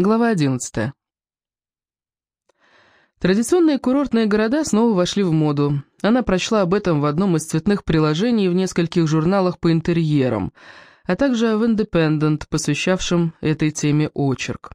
Глава 11. Традиционные курортные города снова вошли в моду. Она прочла об этом в одном из цветных приложений в нескольких журналах по интерьерам, а также в Independent, посвящавшем этой теме очерк.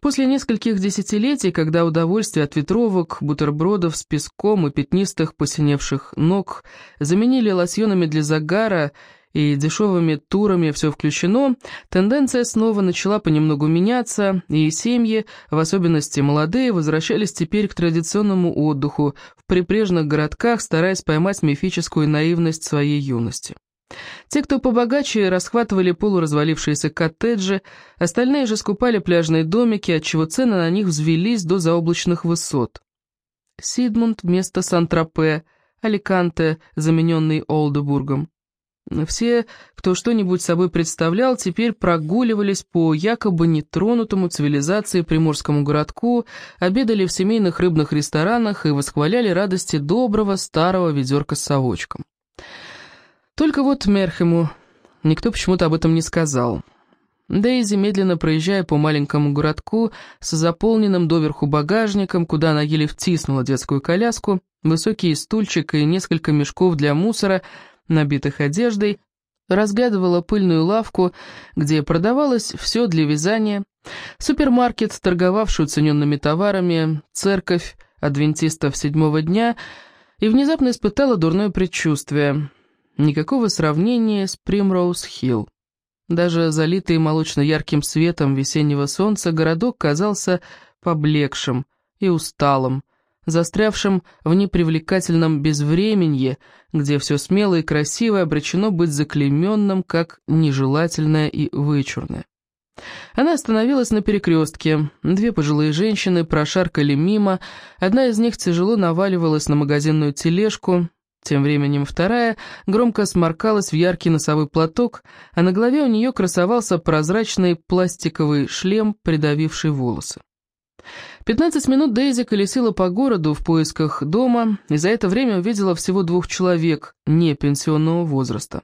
После нескольких десятилетий, когда удовольствие от ветровок, бутербродов с песком и пятнистых посиневших ног заменили лосьонами для загара и дешевыми турами все включено, тенденция снова начала понемногу меняться, и семьи, в особенности молодые, возвращались теперь к традиционному отдыху в прибрежных городках, стараясь поймать мифическую наивность своей юности. Те, кто побогаче, расхватывали полуразвалившиеся коттеджи, остальные же скупали пляжные домики, отчего цены на них взвелись до заоблачных высот. Сидмунд вместо Сан-Тропе, Аликанте, замененный Олдебургом. Все, кто что-нибудь собой представлял, теперь прогуливались по якобы нетронутому цивилизации приморскому городку, обедали в семейных рыбных ресторанах и восхваляли радости доброго старого ведерка с совочком. Только вот Мерхему никто почему-то об этом не сказал. Дейзи, медленно проезжая по маленькому городку с заполненным доверху багажником, куда она еле втиснула детскую коляску, высокий стульчик и несколько мешков для мусора – набитых одеждой, разглядывала пыльную лавку, где продавалось все для вязания, супермаркет, торговавший уцененными товарами, церковь адвентистов седьмого дня, и внезапно испытала дурное предчувствие. Никакого сравнения с Примроуз-Хилл. Даже залитый молочно-ярким светом весеннего солнца городок казался поблекшим и усталым, застрявшим в непривлекательном безвременье, где все смелое и красивое обречено быть заклейменным как нежелательное и вычурное. Она остановилась на перекрестке. Две пожилые женщины прошаркали мимо, одна из них тяжело наваливалась на магазинную тележку, тем временем вторая громко сморкалась в яркий носовой платок, а на голове у нее красовался прозрачный пластиковый шлем, придавивший волосы. Пятнадцать минут Дейзи колесила по городу в поисках дома, и за это время увидела всего двух человек не пенсионного возраста.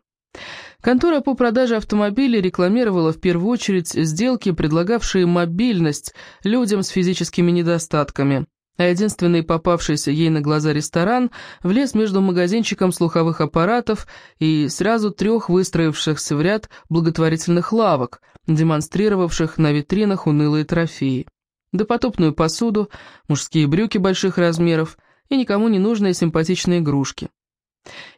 Контора по продаже автомобилей рекламировала в первую очередь сделки, предлагавшие мобильность людям с физическими недостатками, а единственный попавшийся ей на глаза ресторан влез между магазинчиком слуховых аппаратов и сразу трех выстроившихся в ряд благотворительных лавок, демонстрировавших на витринах унылые трофеи допотопную посуду, мужские брюки больших размеров и никому не нужные симпатичные игрушки.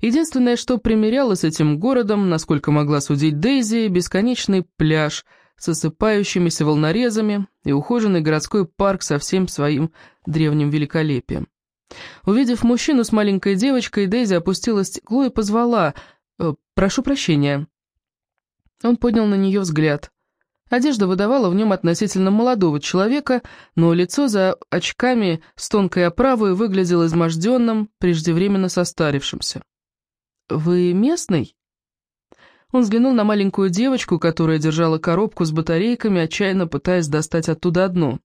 Единственное, что примеряло с этим городом, насколько могла судить Дейзи, бесконечный пляж с осыпающимися волнорезами и ухоженный городской парк со всем своим древним великолепием. Увидев мужчину с маленькой девочкой, Дейзи опустила стекло и позвала «Э, «Прошу прощения». Он поднял на нее взгляд. Одежда выдавала в нем относительно молодого человека, но лицо за очками с тонкой оправой выглядело изможденным, преждевременно состарившимся. «Вы местный?» Он взглянул на маленькую девочку, которая держала коробку с батарейками, отчаянно пытаясь достать оттуда одну.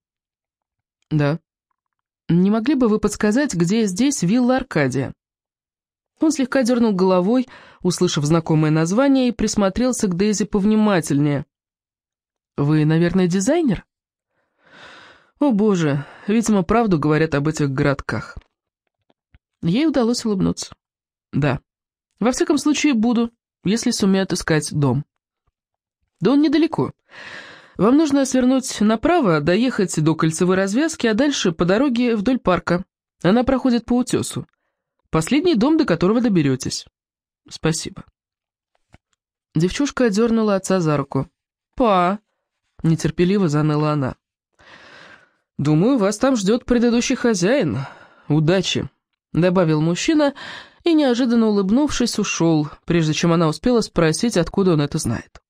«Да». «Не могли бы вы подсказать, где здесь вилла Аркадия?» Он слегка дернул головой, услышав знакомое название, и присмотрелся к Дейзи повнимательнее. Вы, наверное, дизайнер? О боже, видимо, правду говорят об этих городках. Ей удалось улыбнуться. Да. Во всяком случае, буду, если сумею отыскать дом. Да он недалеко. Вам нужно свернуть направо, доехать до кольцевой развязки, а дальше по дороге вдоль парка. Она проходит по утесу. Последний дом, до которого доберетесь. Спасибо. Девчушка дернула отца за руку. «Па, — нетерпеливо заныла она. «Думаю, вас там ждет предыдущий хозяин. Удачи!» — добавил мужчина и, неожиданно улыбнувшись, ушел, прежде чем она успела спросить, откуда он это знает.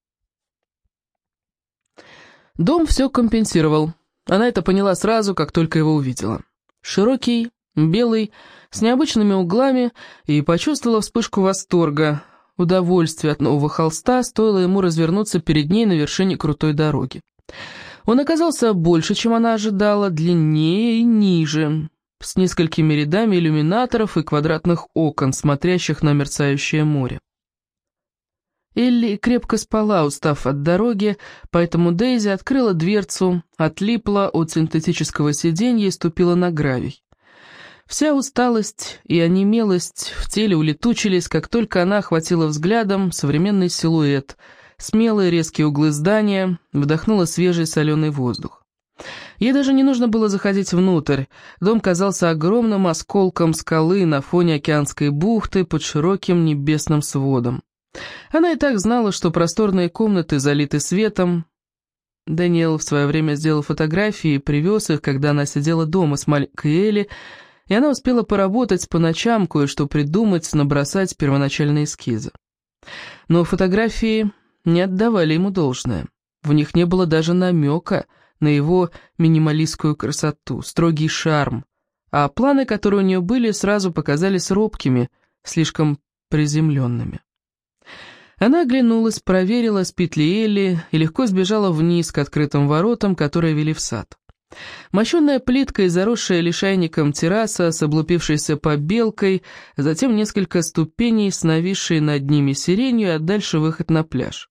Дом все компенсировал. Она это поняла сразу, как только его увидела. Широкий, белый, с необычными углами, и почувствовала вспышку восторга, Удовольствие от нового холста стоило ему развернуться перед ней на вершине крутой дороги. Он оказался больше, чем она ожидала, длиннее и ниже, с несколькими рядами иллюминаторов и квадратных окон, смотрящих на мерцающее море. Элли крепко спала, устав от дороги, поэтому Дейзи открыла дверцу, отлипла от синтетического сиденья и ступила на гравий. Вся усталость и онемелость в теле улетучились, как только она охватила взглядом современный силуэт, смелые резкие углы здания, вдохнула свежий соленый воздух. Ей даже не нужно было заходить внутрь. Дом казался огромным осколком скалы на фоне океанской бухты под широким небесным сводом. Она и так знала, что просторные комнаты залиты светом. Даниэл в свое время сделал фотографии и привез их, когда она сидела дома с маленькой Элли, и она успела поработать по ночам, кое-что придумать, набросать первоначальные эскизы. Но фотографии не отдавали ему должное. В них не было даже намека на его минималистскую красоту, строгий шарм, а планы, которые у нее были, сразу показались робкими, слишком приземленными. Она оглянулась, проверила, спит ли Элли, и легко сбежала вниз к открытым воротам, которые вели в сад. Мощенная плитка и заросшая лишайником терраса с облупившейся побелкой, затем несколько ступеней с нависшей над ними сиренью, а дальше выход на пляж.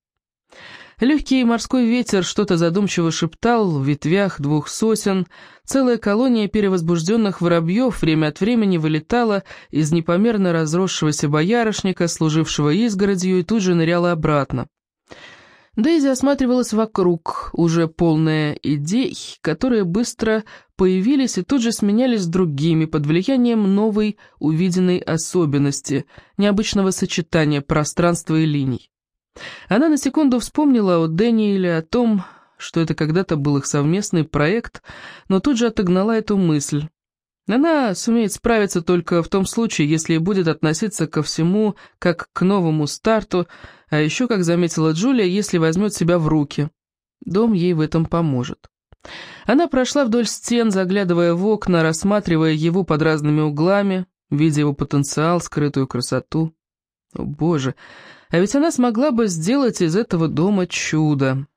Легкий морской ветер что-то задумчиво шептал в ветвях двух сосен, целая колония перевозбужденных воробьев время от времени вылетала из непомерно разросшегося боярышника, служившего изгородью, и тут же ныряла обратно. Дейзи осматривалась вокруг, уже полная идей, которые быстро появились и тут же сменялись другими под влиянием новой увиденной особенности, необычного сочетания пространства и линий. Она на секунду вспомнила о Дэниеле, о том, что это когда-то был их совместный проект, но тут же отогнала эту мысль. Она сумеет справиться только в том случае, если будет относиться ко всему как к новому старту, а еще, как заметила Джулия, если возьмет себя в руки. Дом ей в этом поможет. Она прошла вдоль стен, заглядывая в окна, рассматривая его под разными углами, видя его потенциал, скрытую красоту. О, боже, а ведь она смогла бы сделать из этого дома чудо.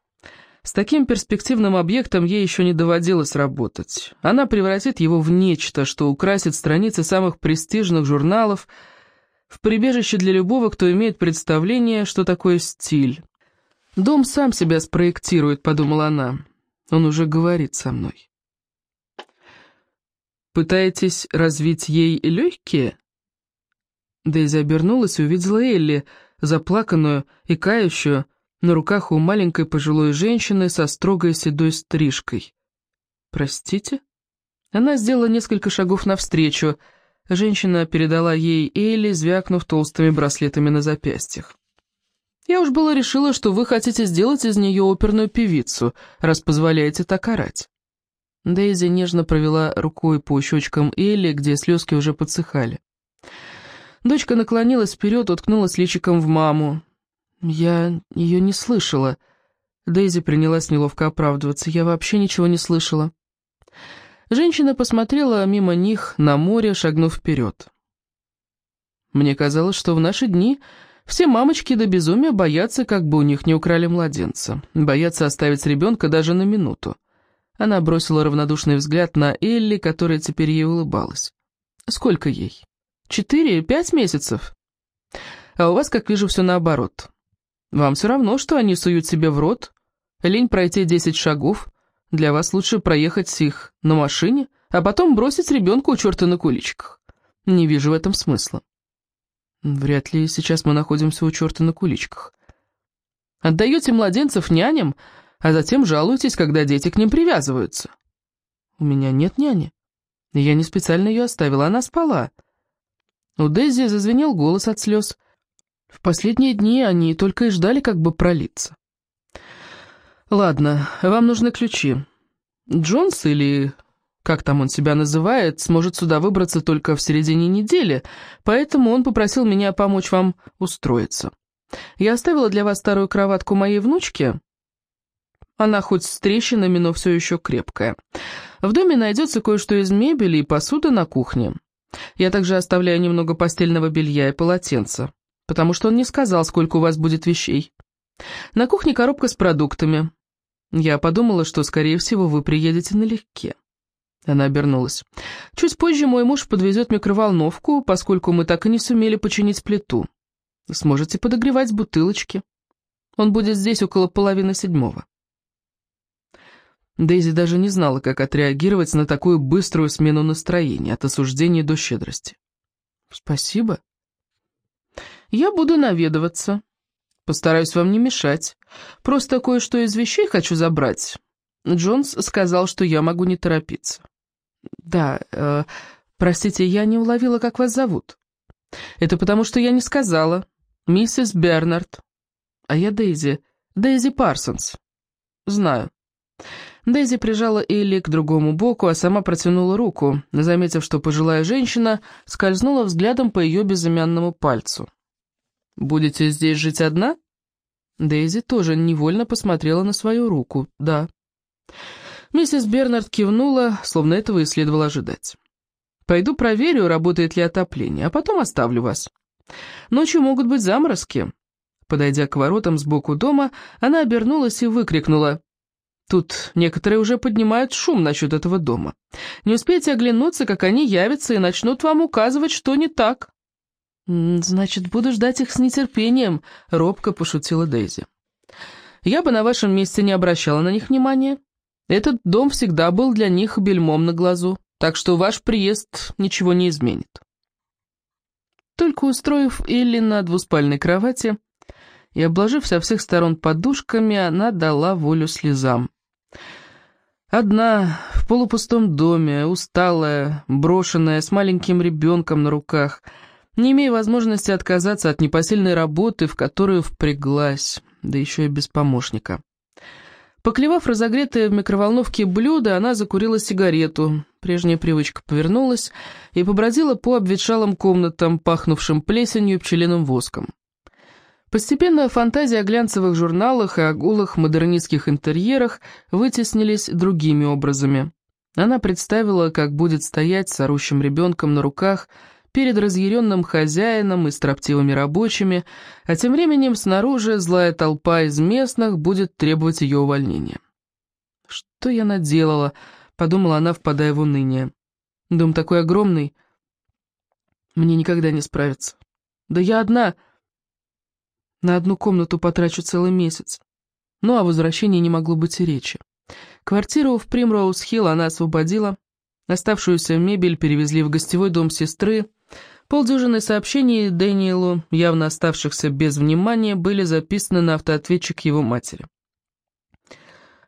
С таким перспективным объектом ей еще не доводилось работать. Она превратит его в нечто, что украсит страницы самых престижных журналов, в прибежище для любого, кто имеет представление, что такое стиль. «Дом сам себя спроектирует», — подумала она. «Он уже говорит со мной». «Пытаетесь развить ей легкие?» Дейзи обернулась и увидела Элли, заплаканную и кающую, на руках у маленькой пожилой женщины со строгой седой стрижкой. «Простите?» Она сделала несколько шагов навстречу. Женщина передала ей Элли, звякнув толстыми браслетами на запястьях. «Я уж было решила, что вы хотите сделать из нее оперную певицу, раз позволяете так орать». Дейзи нежно провела рукой по щечкам Элли, где слезки уже подсыхали. Дочка наклонилась вперед, уткнулась личиком в маму. «Я ее не слышала». Дейзи принялась неловко оправдываться. «Я вообще ничего не слышала». Женщина посмотрела мимо них на море, шагнув вперед. «Мне казалось, что в наши дни все мамочки до безумия боятся, как бы у них не украли младенца. Боятся оставить ребенка даже на минуту». Она бросила равнодушный взгляд на Элли, которая теперь ей улыбалась. «Сколько ей?» Четыре, пять месяцев. А у вас, как вижу, все наоборот. Вам все равно, что они суют себе в рот. Лень пройти десять шагов. Для вас лучше проехать их на машине, а потом бросить ребенка у черта на куличках. Не вижу в этом смысла. Вряд ли сейчас мы находимся у черта на куличках. Отдаете младенцев няням, а затем жалуетесь, когда дети к ним привязываются. У меня нет няни. Я не специально ее оставила, она спала. У Дейзи зазвенел голос от слез. В последние дни они только и ждали, как бы пролиться. «Ладно, вам нужны ключи. Джонс, или как там он себя называет, сможет сюда выбраться только в середине недели, поэтому он попросил меня помочь вам устроиться. Я оставила для вас старую кроватку моей внучки. Она хоть с трещинами, но все еще крепкая. В доме найдется кое-что из мебели и посуда на кухне. Я также оставляю немного постельного белья и полотенца, потому что он не сказал, сколько у вас будет вещей. На кухне коробка с продуктами. Я подумала, что, скорее всего, вы приедете налегке. Она обернулась. Чуть позже мой муж подвезет микроволновку, поскольку мы так и не сумели починить плиту. Сможете подогревать бутылочки. Он будет здесь около половины седьмого». Дейзи даже не знала, как отреагировать на такую быструю смену настроения, от осуждения до щедрости. «Спасибо. Я буду наведываться. Постараюсь вам не мешать. Просто кое-что из вещей хочу забрать. Джонс сказал, что я могу не торопиться». «Да, э, простите, я не уловила, как вас зовут». «Это потому, что я не сказала. Миссис Бернард. А я Дейзи. Дейзи Парсонс». «Знаю». Дейзи прижала Элли к другому боку, а сама протянула руку, заметив, что пожилая женщина скользнула взглядом по ее безымянному пальцу. «Будете здесь жить одна?» Дейзи тоже невольно посмотрела на свою руку. «Да». Миссис Бернард кивнула, словно этого и следовало ожидать. «Пойду проверю, работает ли отопление, а потом оставлю вас. Ночью могут быть заморозки». Подойдя к воротам сбоку дома, она обернулась и выкрикнула Тут некоторые уже поднимают шум насчет этого дома. Не успеете оглянуться, как они явятся и начнут вам указывать, что не так. «Значит, буду ждать их с нетерпением», — робко пошутила Дейзи. «Я бы на вашем месте не обращала на них внимания. Этот дом всегда был для них бельмом на глазу, так что ваш приезд ничего не изменит». Только устроив Элли на двуспальной кровати, и, обложив со всех сторон подушками, она дала волю слезам. Одна, в полупустом доме, усталая, брошенная, с маленьким ребенком на руках, не имея возможности отказаться от непосильной работы, в которую впряглась, да еще и без помощника. Поклевав разогретое в микроволновке блюдо, она закурила сигарету. Прежняя привычка повернулась и побродила по обветшалым комнатам, пахнувшим плесенью и пчелиным воском. Постепенно фантазии о глянцевых журналах и о гулах модернистских интерьерах вытеснились другими образами. Она представила, как будет стоять с орущим ребенком на руках перед разъяренным хозяином и строптивыми рабочими, а тем временем снаружи злая толпа из местных будет требовать ее увольнения. «Что я наделала?» — подумала она, впадая в уныние. «Дом такой огромный, мне никогда не справиться. Да я одна...» На одну комнату потрачу целый месяц. Ну, о возвращении не могло быть и речи. Квартиру в Примроуз-Хилл она освободила. Оставшуюся мебель перевезли в гостевой дом сестры. Полдюжины сообщений Дэниелу, явно оставшихся без внимания, были записаны на автоответчик его матери.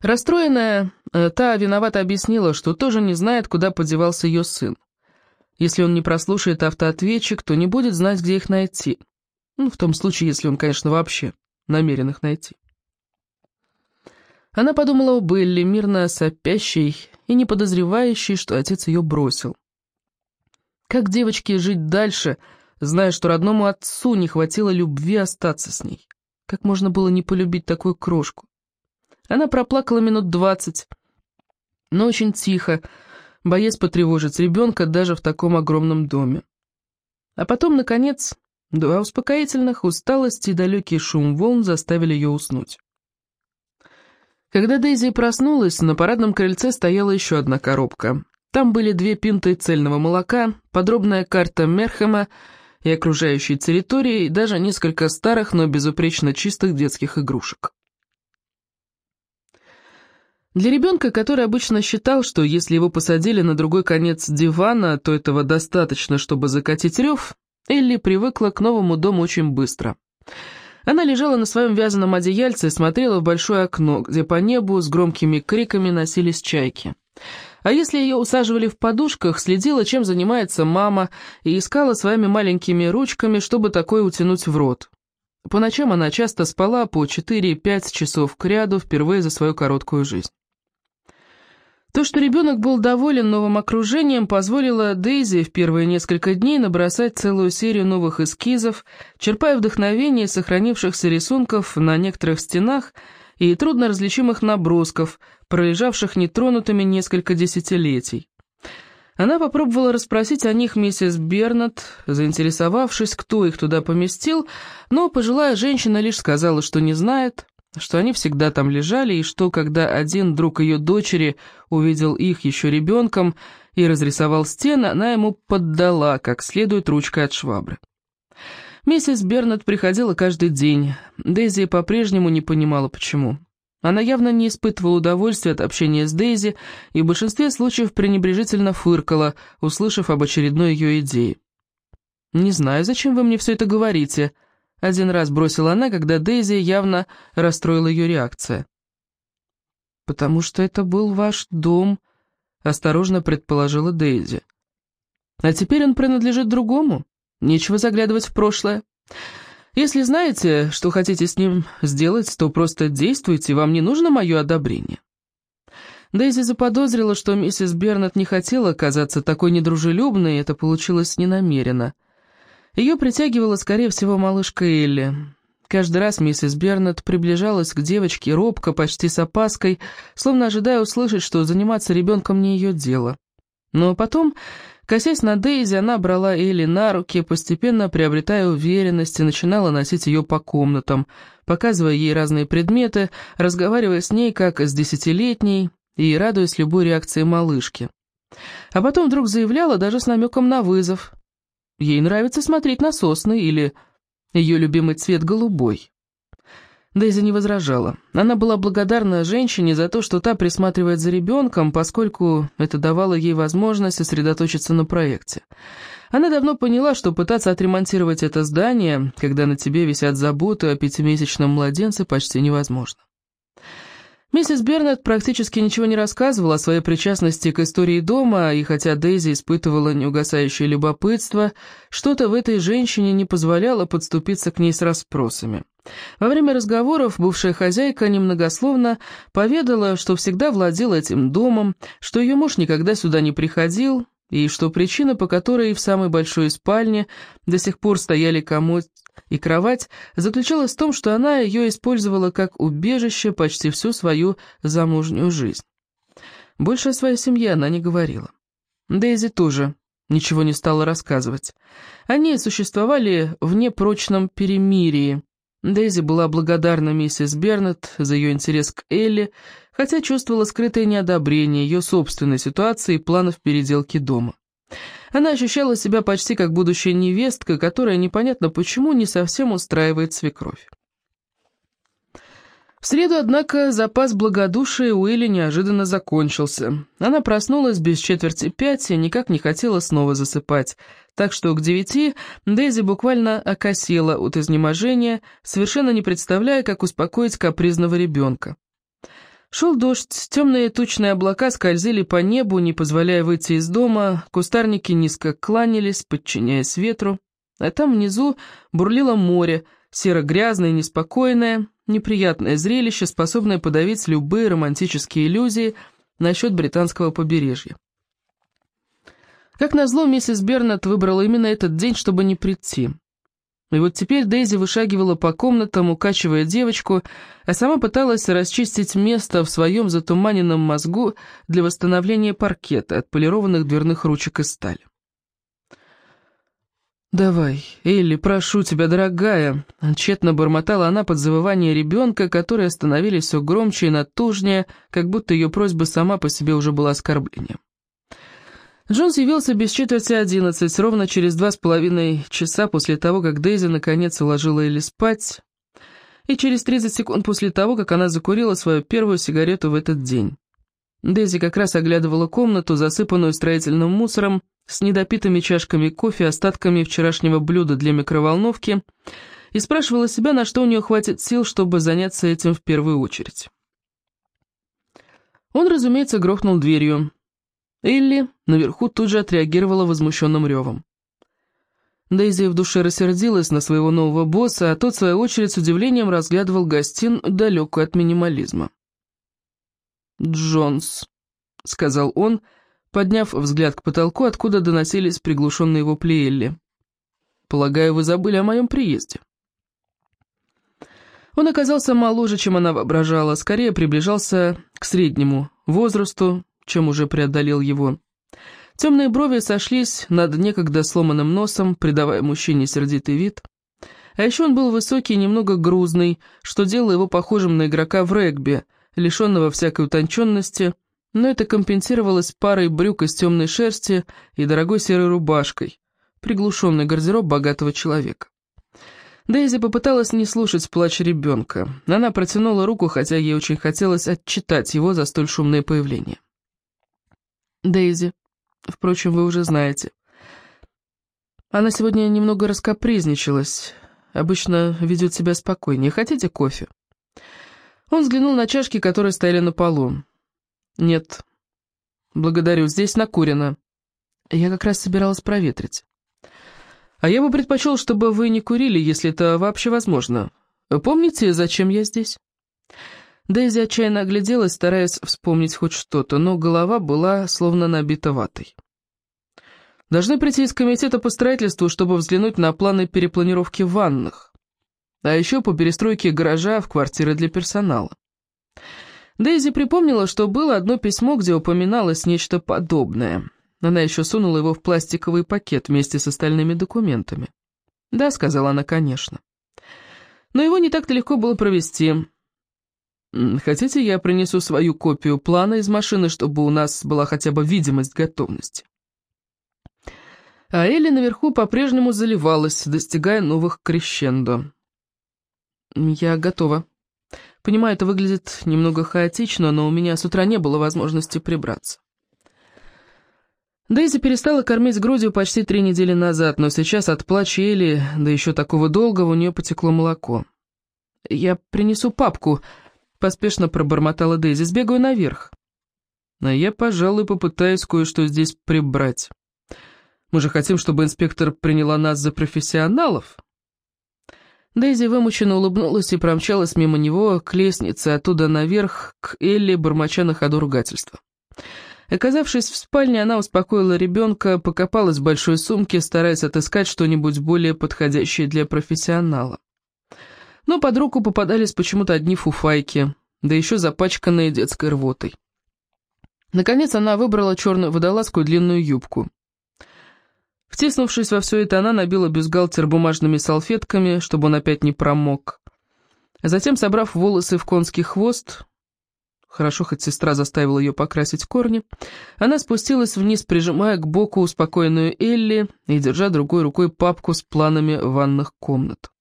Расстроенная, э, та виновато объяснила, что тоже не знает, куда подевался ее сын. Если он не прослушает автоответчик, то не будет знать, где их найти. Ну, в том случае, если он, конечно, вообще намерен их найти. Она подумала о Белли, мирно сопящей и не подозревающей, что отец ее бросил. Как девочке жить дальше, зная, что родному отцу не хватило любви остаться с ней? Как можно было не полюбить такую крошку? Она проплакала минут двадцать, но очень тихо, боясь потревожить ребенка даже в таком огромном доме. А потом, наконец, Два успокоительных, усталость и далекий шум волн заставили ее уснуть. Когда Дейзи проснулась, на парадном крыльце стояла еще одна коробка. Там были две пинты цельного молока, подробная карта Мерхема и окружающей территории, и даже несколько старых, но безупречно чистых детских игрушек. Для ребенка, который обычно считал, что если его посадили на другой конец дивана, то этого достаточно, чтобы закатить рев, Элли привыкла к новому дому очень быстро. Она лежала на своем вязаном одеяльце и смотрела в большое окно, где по небу с громкими криками носились чайки. А если ее усаживали в подушках, следила, чем занимается мама, и искала своими маленькими ручками, чтобы такое утянуть в рот. По ночам она часто спала по 4-5 часов к ряду впервые за свою короткую жизнь. То, что ребенок был доволен новым окружением, позволило Дейзи в первые несколько дней набросать целую серию новых эскизов, черпая вдохновение сохранившихся рисунков на некоторых стенах и трудно различимых набросков, пролежавших нетронутыми несколько десятилетий. Она попробовала расспросить о них миссис Бернат, заинтересовавшись, кто их туда поместил, но пожилая женщина лишь сказала, что не знает, что они всегда там лежали, и что, когда один друг ее дочери увидел их еще ребенком и разрисовал стены, она ему поддала, как следует, ручкой от швабры. Миссис Бернет приходила каждый день. Дейзи по-прежнему не понимала, почему. Она явно не испытывала удовольствия от общения с Дейзи и в большинстве случаев пренебрежительно фыркала, услышав об очередной ее идее. «Не знаю, зачем вы мне все это говорите», — один раз бросила она, когда Дейзи явно расстроила ее реакция. «Потому что это был ваш дом», — осторожно предположила Дейзи. «А теперь он принадлежит другому. Нечего заглядывать в прошлое. Если знаете, что хотите с ним сделать, то просто действуйте, вам не нужно мое одобрение». Дейзи заподозрила, что миссис Бернет не хотела казаться такой недружелюбной, и это получилось ненамеренно. Ее притягивала, скорее всего, малышка Элли. Каждый раз миссис Бернет приближалась к девочке робко, почти с опаской, словно ожидая услышать, что заниматься ребенком не ее дело. Но потом Косясь на Дейзи, она брала Элли на руки, постепенно приобретая уверенность и начинала носить ее по комнатам, показывая ей разные предметы, разговаривая с ней как с десятилетней и радуясь любой реакции малышки. А потом вдруг заявляла даже с намеком на вызов. Ей нравится смотреть на сосны или ее любимый цвет голубой. Дейзи не возражала. Она была благодарна женщине за то, что та присматривает за ребенком, поскольку это давало ей возможность сосредоточиться на проекте. Она давно поняла, что пытаться отремонтировать это здание, когда на тебе висят заботы о пятимесячном младенце, почти невозможно. Миссис Бернет практически ничего не рассказывала о своей причастности к истории дома, и хотя Дейзи испытывала неугасающее любопытство, что-то в этой женщине не позволяло подступиться к ней с расспросами. Во время разговоров бывшая хозяйка немногословно поведала, что всегда владела этим домом, что ее муж никогда сюда не приходил, и что причина, по которой в самой большой спальне до сих пор стояли комод и кровать, заключалась в том, что она ее использовала как убежище почти всю свою замужнюю жизнь. Больше о своей семье она не говорила. Дейзи тоже ничего не стала рассказывать. Они существовали в непрочном перемирии. Дейзи была благодарна миссис Бернет за ее интерес к Элли, хотя чувствовала скрытое неодобрение ее собственной ситуации и планов переделки дома. Она ощущала себя почти как будущая невестка, которая непонятно почему не совсем устраивает свекровь. В среду, однако, запас благодушия у Элли неожиданно закончился. Она проснулась без четверти пять и никак не хотела снова засыпать, так что к девяти Дейзи буквально окосела от изнеможения, совершенно не представляя, как успокоить капризного ребенка. Шел дождь, темные тучные облака скользили по небу, не позволяя выйти из дома, кустарники низко кланялись, подчиняясь ветру, а там внизу бурлило море, серо-грязное, неспокойное, неприятное зрелище, способное подавить любые романтические иллюзии насчет британского побережья. Как назло, миссис Бернет выбрала именно этот день, чтобы не прийти. И вот теперь Дейзи вышагивала по комнатам, укачивая девочку, а сама пыталась расчистить место в своем затуманенном мозгу для восстановления паркета, от полированных дверных ручек из стали. «Давай, Элли, прошу тебя, дорогая!» Тщетно бормотала она под завывание ребенка, которые становились все громче и натужнее, как будто ее просьба сама по себе уже была оскорблением. Джонс явился без четверти одиннадцать, ровно через два с половиной часа после того, как Дейзи наконец уложила Элли спать, и через тридцать секунд после того, как она закурила свою первую сигарету в этот день. Дейзи как раз оглядывала комнату, засыпанную строительным мусором, с недопитыми чашками кофе, остатками вчерашнего блюда для микроволновки, и спрашивала себя, на что у нее хватит сил, чтобы заняться этим в первую очередь. Он, разумеется, грохнул дверью. Элли наверху тут же отреагировала возмущенным ревом. Дейзи в душе рассердилась на своего нового босса, а тот, в свою очередь, с удивлением разглядывал гостин, далекую от минимализма. «Джонс», — сказал он, подняв взгляд к потолку, откуда доносились приглушенные вопли Элли. «Полагаю, вы забыли о моем приезде». Он оказался моложе, чем она воображала, скорее приближался к среднему возрасту, чем уже преодолел его. Темные брови сошлись над некогда сломанным носом, придавая мужчине сердитый вид. А еще он был высокий и немного грузный, что делало его похожим на игрока в регби, лишенного всякой утонченности, но это компенсировалось парой брюк из темной шерсти и дорогой серой рубашкой, приглушенный гардероб богатого человека. Дейзи попыталась не слушать плач ребенка. Она протянула руку, хотя ей очень хотелось отчитать его за столь шумное появление. «Дейзи, впрочем, вы уже знаете. Она сегодня немного раскопризничалась. Обычно ведет себя спокойнее. Хотите кофе?» Он взглянул на чашки, которые стояли на полу. «Нет, благодарю, здесь накурено. Я как раз собиралась проветрить». А я бы предпочел, чтобы вы не курили, если это вообще возможно. Помните, зачем я здесь?» Дейзи отчаянно огляделась, стараясь вспомнить хоть что-то, но голова была словно набита ватой. «Должны прийти из комитета по строительству, чтобы взглянуть на планы перепланировки ванных, а еще по перестройке гаража в квартиры для персонала». Дейзи припомнила, что было одно письмо, где упоминалось нечто подобное. Она еще сунула его в пластиковый пакет вместе с остальными документами. «Да», — сказала она, — «конечно». Но его не так-то легко было провести. «Хотите, я принесу свою копию плана из машины, чтобы у нас была хотя бы видимость готовности?» А Элли наверху по-прежнему заливалась, достигая новых крещендо. «Я готова. Понимаю, это выглядит немного хаотично, но у меня с утра не было возможности прибраться». Дейзи перестала кормить грудью почти три недели назад, но сейчас от плача Эли, да еще такого долгого, у нее потекло молоко. «Я принесу папку», — поспешно пробормотала Дейзи, — «сбегаю наверх». «А я, пожалуй, попытаюсь кое-что здесь прибрать. Мы же хотим, чтобы инспектор приняла нас за профессионалов». Дейзи вымученно улыбнулась и промчалась мимо него к лестнице, оттуда наверх, к Элли, бормоча на ходу ругательства. Оказавшись в спальне, она успокоила ребенка, покопалась в большой сумке, стараясь отыскать что-нибудь более подходящее для профессионала. Но под руку попадались почему-то одни фуфайки, да еще запачканные детской рвотой. Наконец она выбрала черную водолазку и длинную юбку. Втиснувшись во все это, она набила бюстгальтер бумажными салфетками, чтобы он опять не промок. Затем, собрав волосы в конский хвост, Хорошо, хоть сестра заставила ее покрасить корни. Она спустилась вниз, прижимая к боку успокоенную Элли и держа другой рукой папку с планами ванных комнат.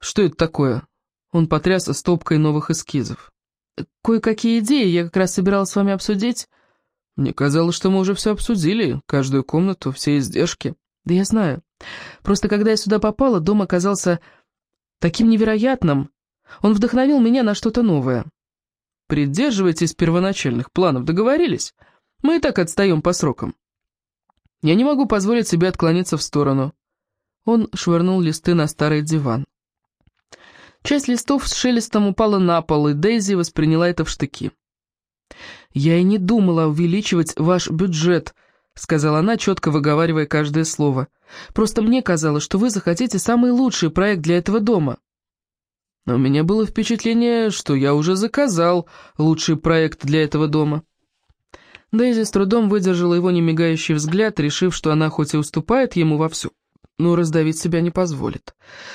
«Что это такое?» Он потряс стопкой новых эскизов. «Кое-какие идеи я как раз собиралась с вами обсудить». «Мне казалось, что мы уже все обсудили, каждую комнату, все издержки». «Да я знаю. Просто когда я сюда попала, дом оказался таким невероятным. Он вдохновил меня на что-то новое». Придерживайтесь первоначальных планов, договорились? Мы и так отстаем по срокам. Я не могу позволить себе отклониться в сторону. Он швырнул листы на старый диван. Часть листов с шелестом упала на пол, и Дейзи восприняла это в штыки. «Я и не думала увеличивать ваш бюджет», — сказала она, четко выговаривая каждое слово. «Просто мне казалось, что вы захотите самый лучший проект для этого дома». Но у меня было впечатление, что я уже заказал лучший проект для этого дома. Дейзи с трудом выдержала его немигающий взгляд, решив, что она хоть и уступает ему во всем, но раздавить себя не позволит.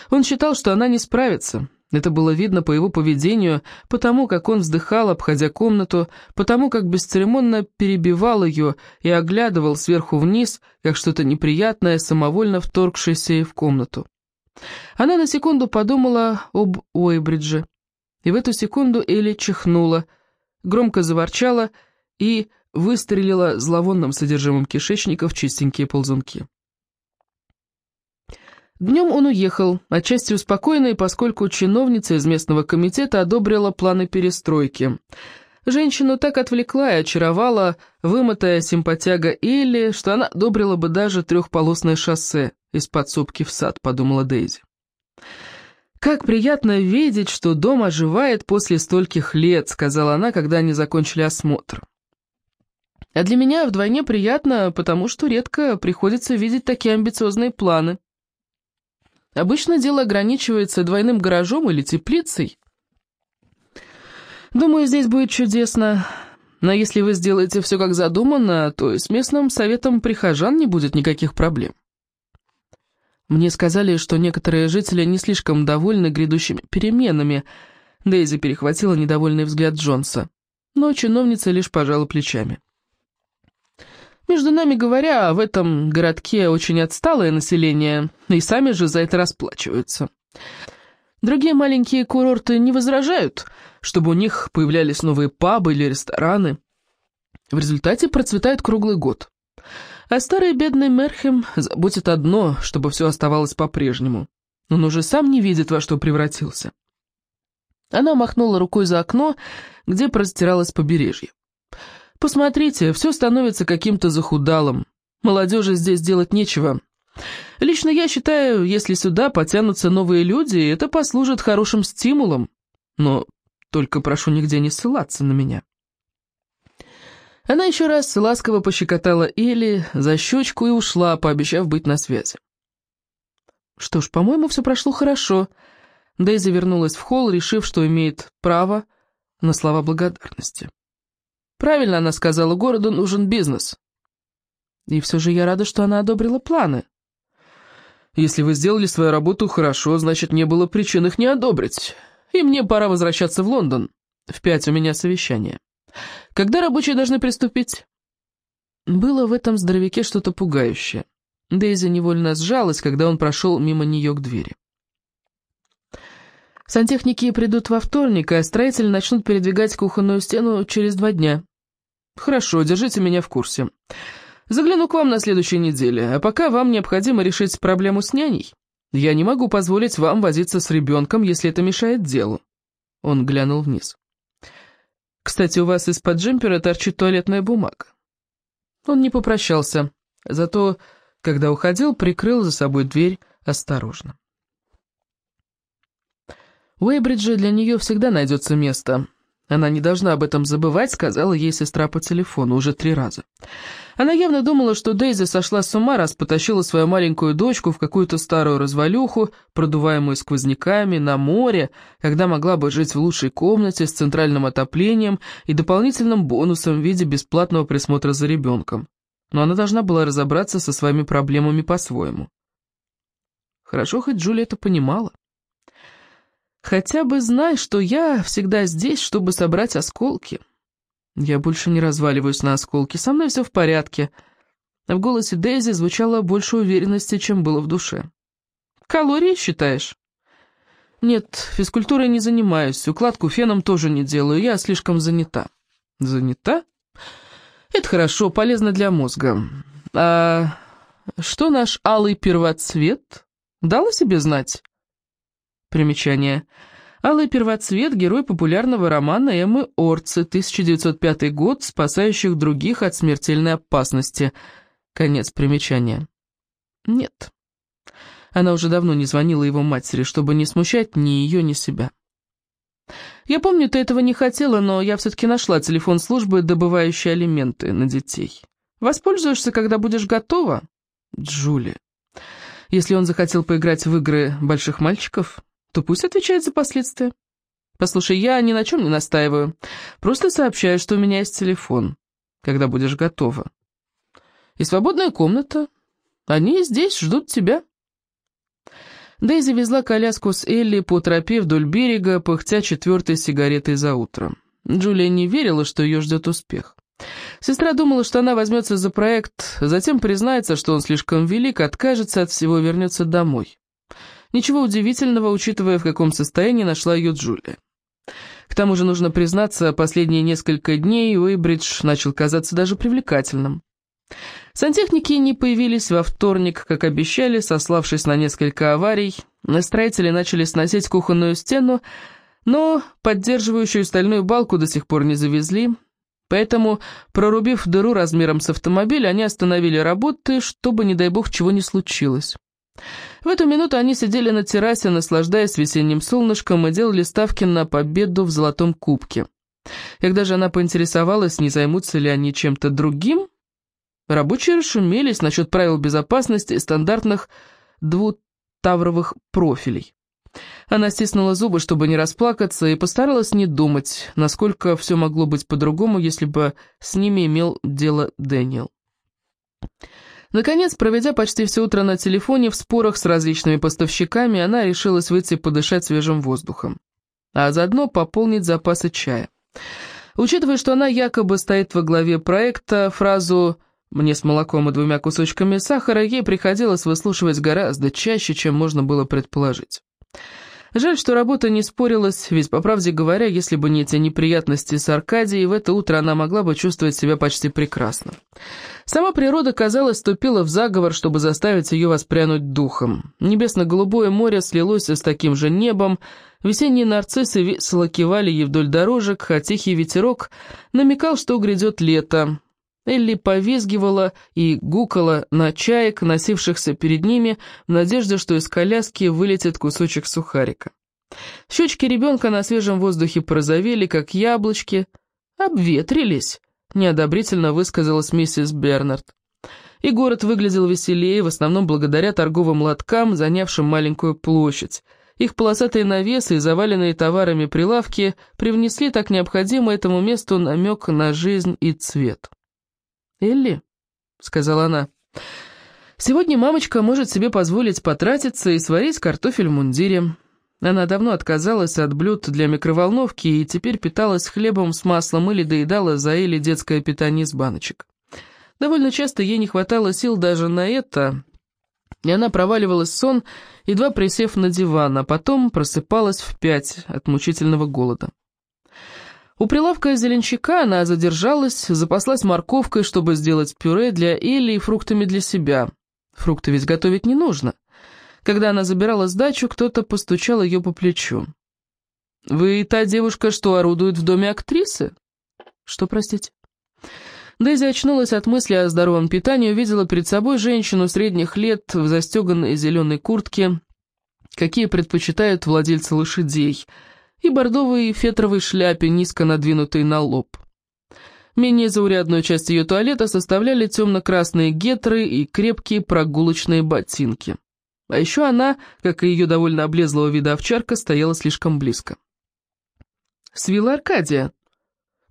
Он считал, что она не справится. Это было видно по его поведению, потому как он вздыхал, обходя комнату, потому как бесцеремонно перебивал ее и оглядывал сверху вниз, как что-то неприятное, самовольно вторгшееся в комнату. Она на секунду подумала об Уэйбридже, и в эту секунду Элли чихнула, громко заворчала и выстрелила зловонным содержимым кишечника в чистенькие ползунки. Днем он уехал, отчасти успокоенный, поскольку чиновница из местного комитета одобрила планы перестройки. Женщину так отвлекла и очаровала вымытая симпатяга Элли, что она одобрила бы даже трехполосное шоссе из подсобки в сад, подумала Дейзи. «Как приятно видеть, что дом оживает после стольких лет», сказала она, когда они закончили осмотр. «А для меня вдвойне приятно, потому что редко приходится видеть такие амбициозные планы. Обычно дело ограничивается двойным гаражом или теплицей. Думаю, здесь будет чудесно, но если вы сделаете все как задумано, то и с местным советом прихожан не будет никаких проблем». Мне сказали, что некоторые жители не слишком довольны грядущими переменами. Дейзи перехватила недовольный взгляд Джонса. Но чиновница лишь пожала плечами. Между нами говоря, в этом городке очень отсталое население, и сами же за это расплачиваются. Другие маленькие курорты не возражают, чтобы у них появлялись новые пабы или рестораны. В результате процветает круглый год. А старый бедный Мерхем заботит одно, чтобы все оставалось по-прежнему. Он уже сам не видит, во что превратился. Она махнула рукой за окно, где простиралось побережье. «Посмотрите, все становится каким-то захудалым. Молодежи здесь делать нечего. Лично я считаю, если сюда потянутся новые люди, это послужит хорошим стимулом. Но только прошу нигде не ссылаться на меня». Она еще раз ласково пощекотала Элли за щечку и ушла, пообещав быть на связи. Что ж, по-моему, все прошло хорошо. Дейзи вернулась в холл, решив, что имеет право на слова благодарности. Правильно она сказала, городу нужен бизнес. И все же я рада, что она одобрила планы. Если вы сделали свою работу хорошо, значит, не было причин их не одобрить. И мне пора возвращаться в Лондон. В пять у меня совещание. Когда рабочие должны приступить? Было в этом здоровяке что-то пугающее. Дейзи невольно сжалась, когда он прошел мимо нее к двери. Сантехники придут во вторник, а строители начнут передвигать кухонную стену через два дня. Хорошо, держите меня в курсе. Загляну к вам на следующей неделе, а пока вам необходимо решить проблему с няней. Я не могу позволить вам возиться с ребенком, если это мешает делу. Он глянул вниз. Кстати, у вас из-под джемпера торчит туалетная бумага. Он не попрощался, зато, когда уходил, прикрыл за собой дверь осторожно. У Эйбриджа для нее всегда найдется место. Она не должна об этом забывать, сказала ей сестра по телефону уже три раза. Она явно думала, что Дейзи сошла с ума, раз потащила свою маленькую дочку в какую-то старую развалюху, продуваемую сквозняками, на море, когда могла бы жить в лучшей комнате с центральным отоплением и дополнительным бонусом в виде бесплатного присмотра за ребенком. Но она должна была разобраться со своими проблемами по-своему. Хорошо, хоть Джулия это понимала. Хотя бы знай, что я всегда здесь, чтобы собрать осколки. Я больше не разваливаюсь на осколки, со мной все в порядке. В голосе Дейзи звучало больше уверенности, чем было в душе. Калории считаешь? Нет, физкультурой не занимаюсь, укладку феном тоже не делаю, я слишком занята. Занята? Это хорошо, полезно для мозга. А что наш алый первоцвет? Дал о себе знать? Примечание. Алый первоцвет – герой популярного романа Эммы Орцы, 1905 год, спасающих других от смертельной опасности. Конец примечания. Нет. Она уже давно не звонила его матери, чтобы не смущать ни ее, ни себя. Я помню, ты этого не хотела, но я все-таки нашла телефон службы, добывающей алименты на детей. Воспользуешься, когда будешь готова? Джули. Если он захотел поиграть в игры больших мальчиков, то пусть отвечает за последствия. Послушай, я ни на чем не настаиваю. Просто сообщаю, что у меня есть телефон, когда будешь готова. И свободная комната. Они здесь ждут тебя. Дейзи везла коляску с Элли по тропе вдоль берега, пыхтя четвертой сигаретой за утро. Джулия не верила, что ее ждет успех. Сестра думала, что она возьмется за проект, затем признается, что он слишком велик, откажется от всего, вернется домой. Ничего удивительного, учитывая, в каком состоянии нашла ее Джулия. К тому же, нужно признаться, последние несколько дней Уэйбридж начал казаться даже привлекательным. Сантехники не появились во вторник, как обещали, сославшись на несколько аварий. Строители начали сносить кухонную стену, но поддерживающую стальную балку до сих пор не завезли. Поэтому, прорубив дыру размером с автомобиль, они остановили работы, чтобы, не дай бог, чего не случилось. В эту минуту они сидели на террасе, наслаждаясь весенним солнышком и делали ставки на победу в золотом кубке. Когда же она поинтересовалась, не займутся ли они чем-то другим, рабочие расшумелись насчет правил безопасности и стандартных двутавровых профилей. Она стиснула зубы, чтобы не расплакаться, и постаралась не думать, насколько все могло быть по-другому, если бы с ними имел дело Дэниел. Наконец, проведя почти все утро на телефоне в спорах с различными поставщиками, она решилась выйти подышать свежим воздухом, а заодно пополнить запасы чая. Учитывая, что она якобы стоит во главе проекта, фразу Мне с молоком и двумя кусочками сахара ей приходилось выслушивать гораздо чаще, чем можно было предположить. Жаль, что работа не спорилась, ведь, по правде говоря, если бы не эти неприятности с Аркадией, в это утро она могла бы чувствовать себя почти прекрасно. Сама природа, казалось, ступила в заговор, чтобы заставить ее воспрянуть духом. Небесно-голубое море слилось с таким же небом, весенние нарциссы весело кивали ей вдоль дорожек, а тихий ветерок намекал, что грядет лето, Элли повизгивала и гукала на чаек, носившихся перед ними, в надежде, что из коляски вылетит кусочек сухарика. Щечки ребенка на свежем воздухе порозовели, как яблочки. «Обветрились», — неодобрительно высказалась миссис Бернард. И город выглядел веселее, в основном благодаря торговым лоткам, занявшим маленькую площадь. Их полосатые навесы и заваленные товарами прилавки привнесли так необходимо этому месту намек на жизнь и цвет. «Элли», — сказала она, — «сегодня мамочка может себе позволить потратиться и сварить картофель в мундире». Она давно отказалась от блюд для микроволновки и теперь питалась хлебом с маслом или доедала за Элли детское питание из баночек. Довольно часто ей не хватало сил даже на это, и она проваливалась в сон, едва присев на диван, а потом просыпалась в пять от мучительного голода. У прилавка зеленщика она задержалась, запаслась морковкой, чтобы сделать пюре для Элли и фруктами для себя. Фрукты ведь готовить не нужно. Когда она забирала сдачу, кто-то постучал ее по плечу. «Вы та девушка, что орудует в доме актрисы?» «Что, простите?» Дейзи очнулась от мысли о здоровом питании, увидела перед собой женщину средних лет в застеганной зеленой куртке, какие предпочитают владельцы лошадей – и бордовой фетровой шляпе, низко надвинутой на лоб. Менее заурядную часть ее туалета составляли темно-красные гетры и крепкие прогулочные ботинки. А еще она, как и ее довольно облезлого вида овчарка, стояла слишком близко. Свила Аркадия.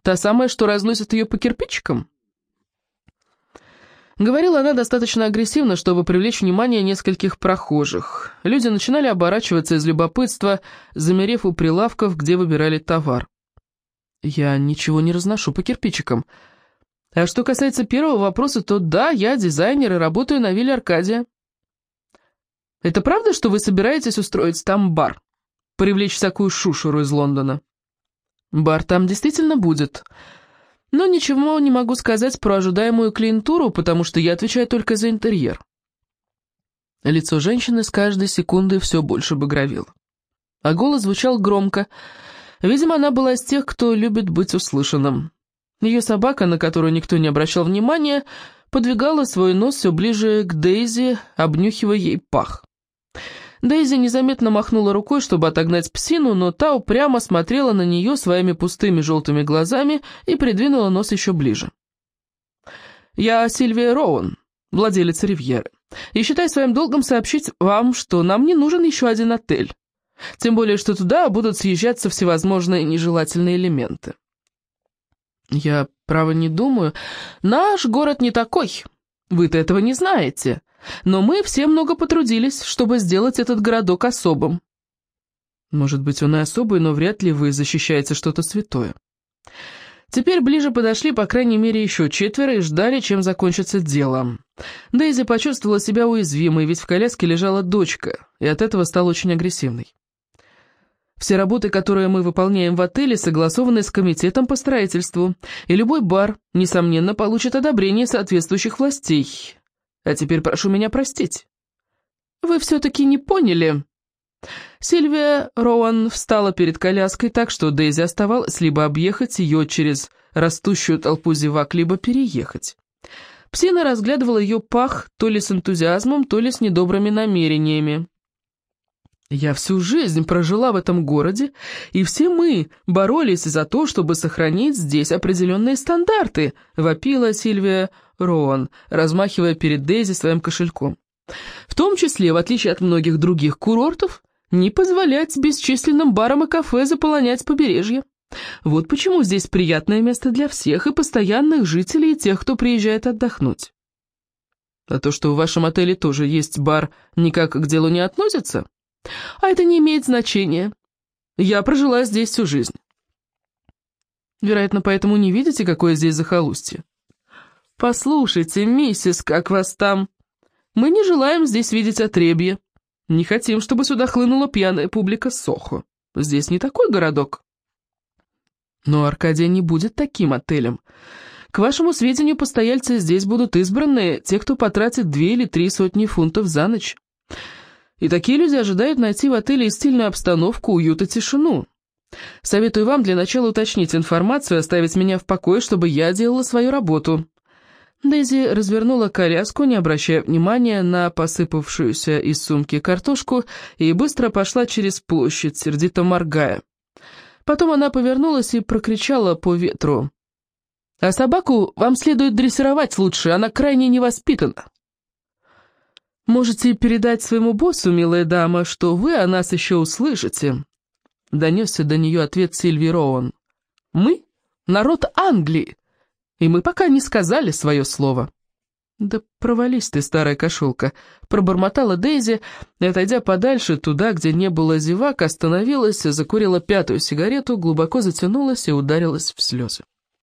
Та самая, что разносит ее по кирпичикам? Говорила она достаточно агрессивно, чтобы привлечь внимание нескольких прохожих. Люди начинали оборачиваться из любопытства, замерев у прилавков, где выбирали товар. Я ничего не разношу по кирпичикам. А что касается первого вопроса, то да, я дизайнер и работаю на вилле Аркадия. Это правда, что вы собираетесь устроить там бар? Привлечь всякую шушеру из Лондона? Бар там действительно будет. Но ничего не могу сказать про ожидаемую клиентуру, потому что я отвечаю только за интерьер. Лицо женщины с каждой секундой все больше багровело. А голос звучал громко. Видимо, она была из тех, кто любит быть услышанным. Ее собака, на которую никто не обращал внимания, подвигала свой нос все ближе к Дейзи, обнюхивая ей пах. Дейзи незаметно махнула рукой, чтобы отогнать псину, но та упрямо смотрела на нее своими пустыми желтыми глазами и придвинула нос еще ближе. «Я Сильвия Роуэн, владелец Ривьеры, и считаю своим долгом сообщить вам, что нам не нужен еще один отель. Тем более, что туда будут съезжаться всевозможные нежелательные элементы». «Я, право, не думаю. Наш город не такой. Вы-то этого не знаете». Но мы все много потрудились, чтобы сделать этот городок особым. Может быть, он и особый, но вряд ли вы защищаете что-то святое. Теперь ближе подошли, по крайней мере, еще четверо и ждали, чем закончится дело. Дейзи почувствовала себя уязвимой, ведь в коляске лежала дочка, и от этого стала очень агрессивной. Все работы, которые мы выполняем в отеле, согласованы с комитетом по строительству, и любой бар, несомненно, получит одобрение соответствующих властей. А теперь прошу меня простить. Вы все-таки не поняли. Сильвия Роуан встала перед коляской так, что Дейзи оставалось либо объехать ее через растущую толпу зевак, либо переехать. Псина разглядывала ее пах то ли с энтузиазмом, то ли с недобрыми намерениями. «Я всю жизнь прожила в этом городе, и все мы боролись за то, чтобы сохранить здесь определенные стандарты», — вопила Сильвия Роан, размахивая перед Дейзи своим кошельком. «В том числе, в отличие от многих других курортов, не позволять бесчисленным барам и кафе заполонять побережье. Вот почему здесь приятное место для всех, и постоянных жителей, и тех, кто приезжает отдохнуть. А то, что в вашем отеле тоже есть бар, никак к делу не относится?» А это не имеет значения. Я прожила здесь всю жизнь. Вероятно, поэтому не видите, какое здесь захолустье. «Послушайте, миссис, как вас там? Мы не желаем здесь видеть отребье. Не хотим, чтобы сюда хлынула пьяная публика Сохо. Здесь не такой городок». Но Аркадия не будет таким отелем. К вашему сведению, постояльцы здесь будут избранные, те, кто потратит две или три сотни фунтов за ночь. И такие люди ожидают найти в отеле стильную обстановку, уют и тишину. Советую вам для начала уточнить информацию и оставить меня в покое, чтобы я делала свою работу». Дейзи развернула коляску, не обращая внимания на посыпавшуюся из сумки картошку, и быстро пошла через площадь, сердито моргая. Потом она повернулась и прокричала по ветру. «А собаку вам следует дрессировать лучше, она крайне невоспитана». «Можете передать своему боссу, милая дама, что вы о нас еще услышите», Донесся до нее ответ Сильви Роуэн. «Мы — народ Англии, и мы пока не сказали свое слово». «Да провались ты, старая кошелка», — пробормотала Дейзи, и, отойдя подальше, туда, где не было зевак, остановилась, закурила пятую сигарету, глубоко затянулась и ударилась в слезы.